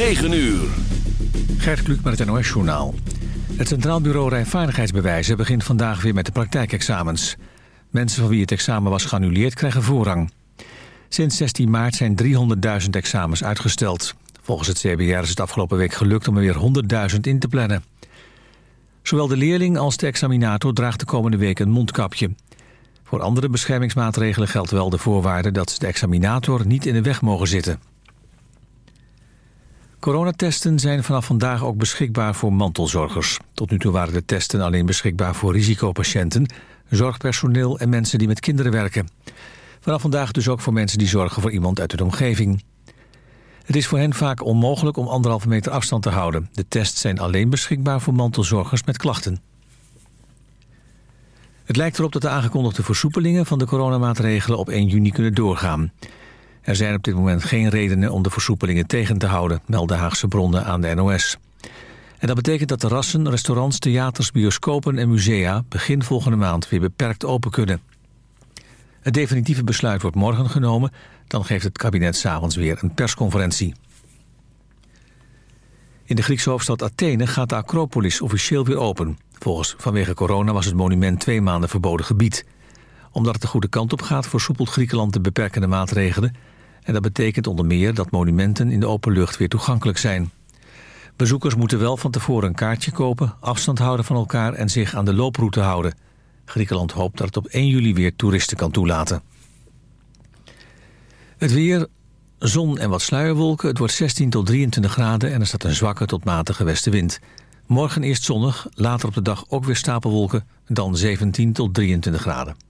9 uur. Gert Kluk met het NOS-journaal. Het Centraal Bureau Rijvaardigheidsbewijzen begint vandaag weer met de praktijkexamens. Mensen van wie het examen was geannuleerd krijgen voorrang. Sinds 16 maart zijn 300.000 examens uitgesteld. Volgens het CBR is het afgelopen week gelukt om er weer 100.000 in te plannen. Zowel de leerling als de examinator draagt de komende week een mondkapje. Voor andere beschermingsmaatregelen geldt wel de voorwaarde dat de examinator niet in de weg mogen zitten. Coronatesten zijn vanaf vandaag ook beschikbaar voor mantelzorgers. Tot nu toe waren de testen alleen beschikbaar voor risicopatiënten, zorgpersoneel en mensen die met kinderen werken. Vanaf vandaag dus ook voor mensen die zorgen voor iemand uit hun omgeving. Het is voor hen vaak onmogelijk om anderhalve meter afstand te houden. De tests zijn alleen beschikbaar voor mantelzorgers met klachten. Het lijkt erop dat de aangekondigde versoepelingen van de coronamaatregelen op 1 juni kunnen doorgaan. Er zijn op dit moment geen redenen om de versoepelingen tegen te houden, melden Haagse bronnen aan de NOS. En dat betekent dat terrassen, restaurants, theaters, bioscopen en musea begin volgende maand weer beperkt open kunnen. Het definitieve besluit wordt morgen genomen, dan geeft het kabinet s'avonds weer een persconferentie. In de Griekse hoofdstad Athene gaat de Acropolis officieel weer open. Volgens vanwege corona was het monument twee maanden verboden gebied. Omdat het de goede kant op gaat, versoepelt Griekenland de beperkende maatregelen. En dat betekent onder meer dat monumenten in de open lucht weer toegankelijk zijn. Bezoekers moeten wel van tevoren een kaartje kopen, afstand houden van elkaar en zich aan de looproute houden. Griekenland hoopt dat het op 1 juli weer toeristen kan toelaten. Het weer, zon en wat sluierwolken. Het wordt 16 tot 23 graden en er staat een zwakke tot matige westenwind. Morgen eerst zonnig, later op de dag ook weer stapelwolken. Dan 17 tot 23 graden.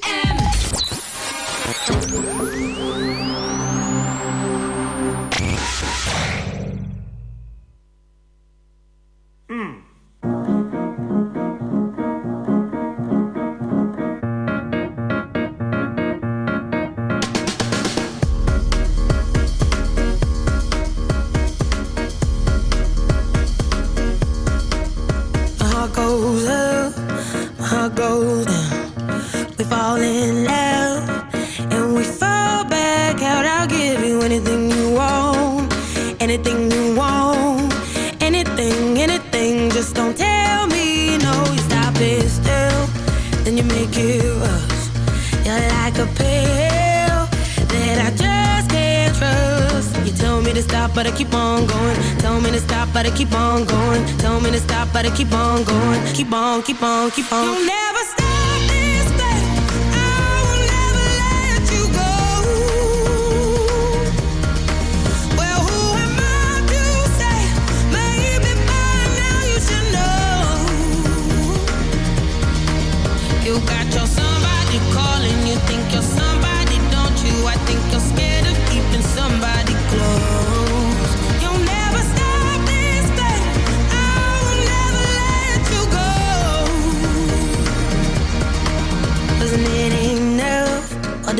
Thank you.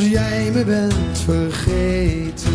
Als jij me bent vergeten.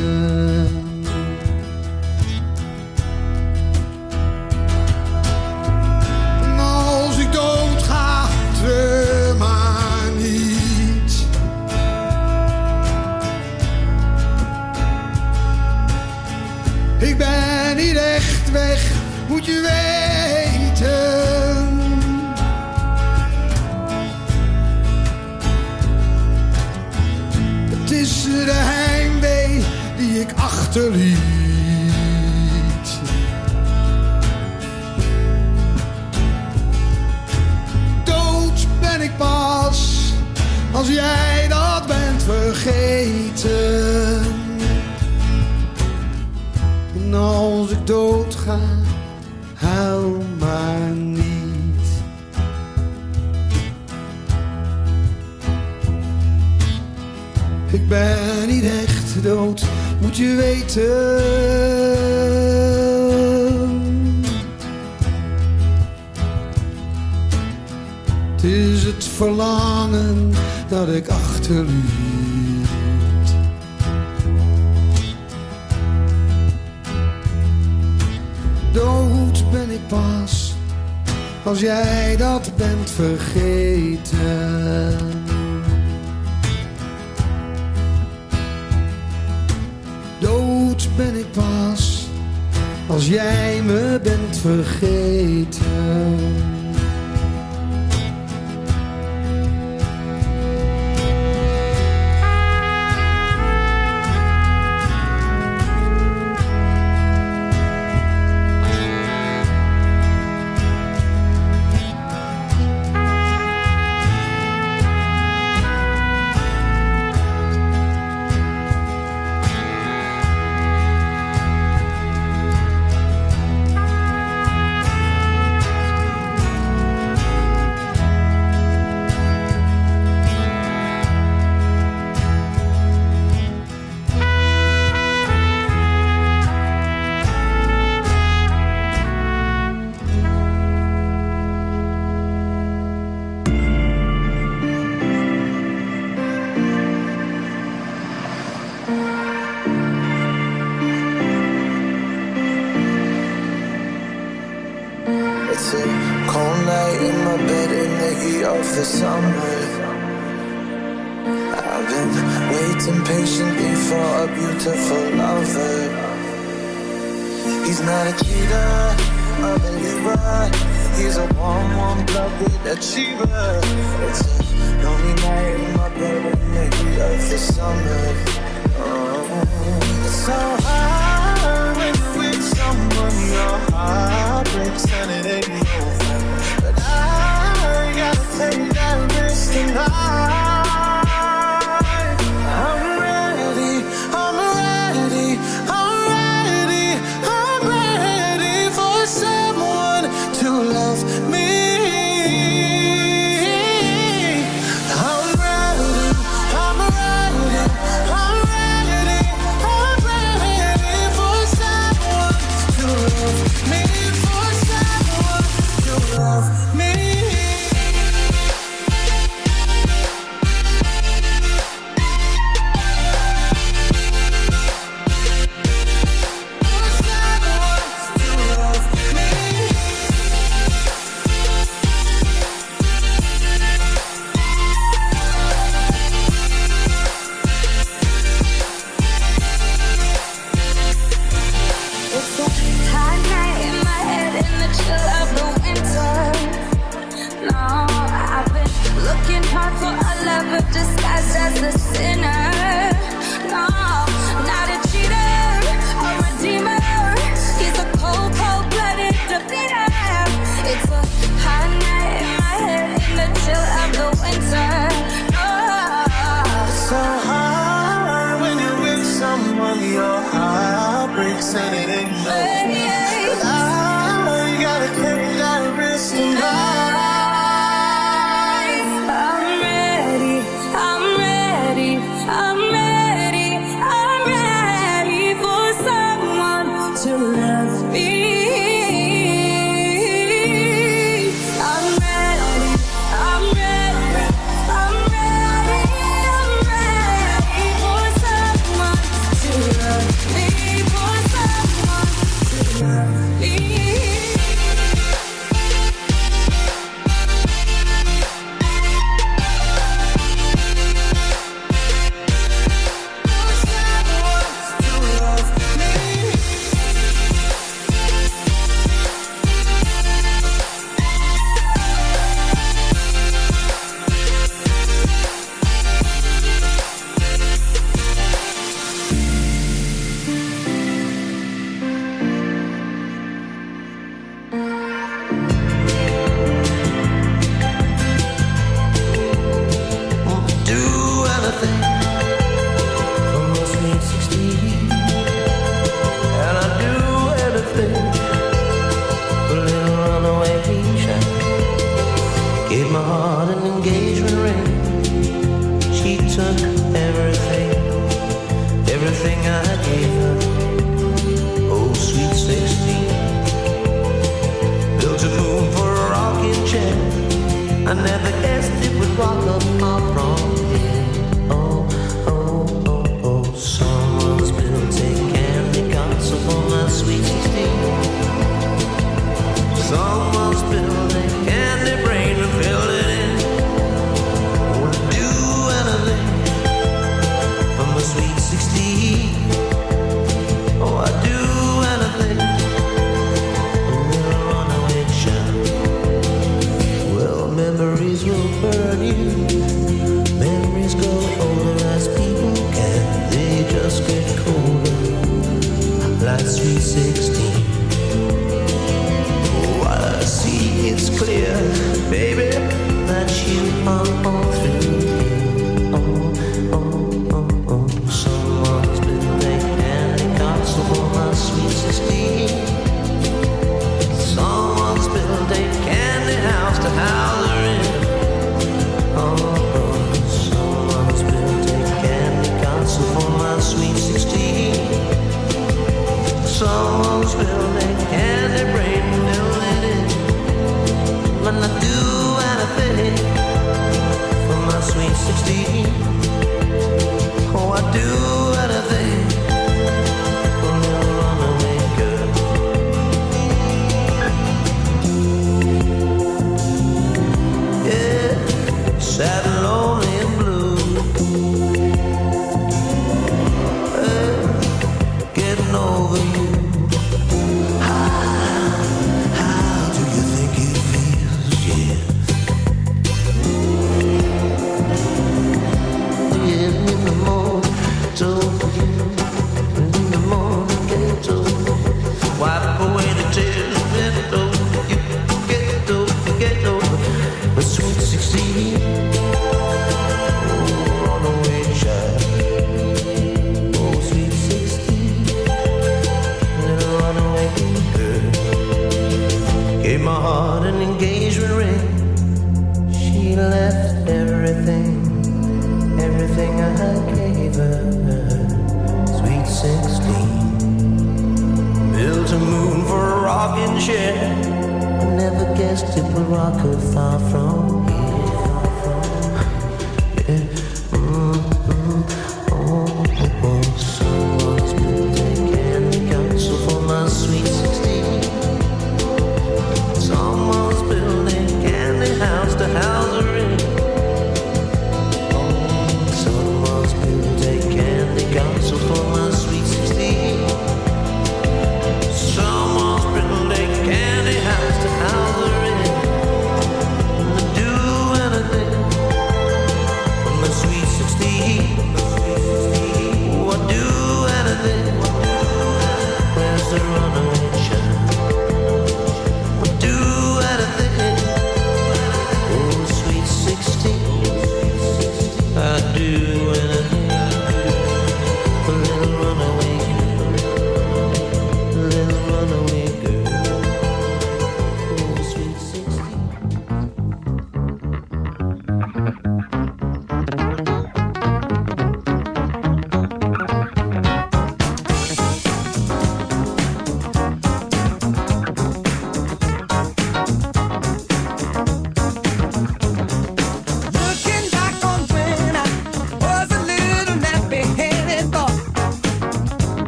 Baby,